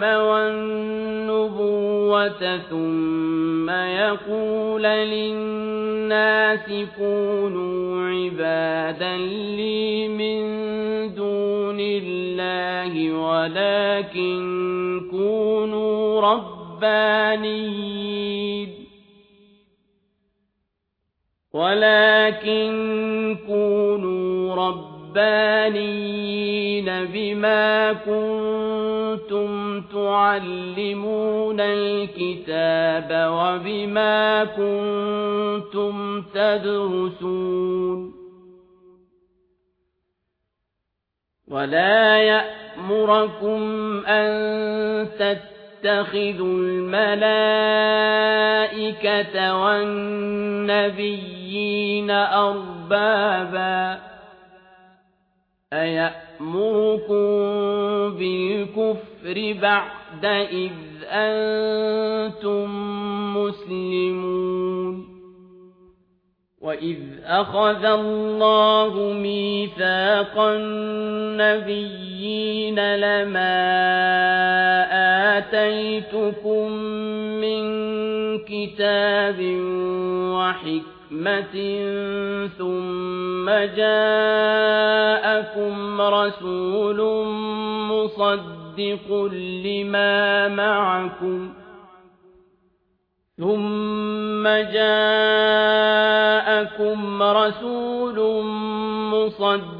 الْحُكْمَ وَالنُّبُوَّةَ ثُمَّ يَقُولَ لِلنَّاسِ كُونُوا عِبَادًا لِّي مِن دُونِ اللَّهِ وَلَكِن كُونُوا رَبَّانِيِّينَ. وَلَكِن كُونُوا رَبَّانِيِّينَ بِمَا كُنتُمْ تعلمون الكتاب وبما كنتم تدرسون. ولا يأمركم أن تتخذوا الملائكة والنبيين أربابا. أيأمركم بالكفر بعد إذ أنتم مسلمون وإذ أخذ الله ميثاق النبيين لما آتيتكم كتاب وحكمة ثم جاءكم رسول مصدق لما معكم ثم جاءكم رسول مصدق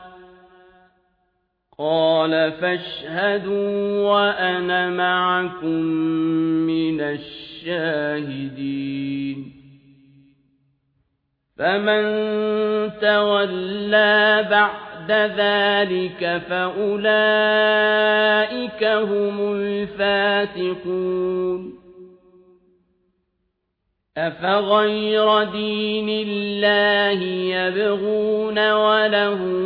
قال فاشهدوا وأنا معكم من الشاهدين فمن تولى بعد ذلك فأولئك هم الفاتقون أفغير دين الله يبغون وله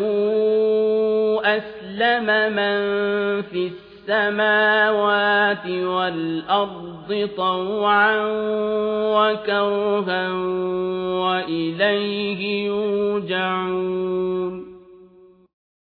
أسلم من في السماوات والأرض طوعا وكرها وإليه يرجعون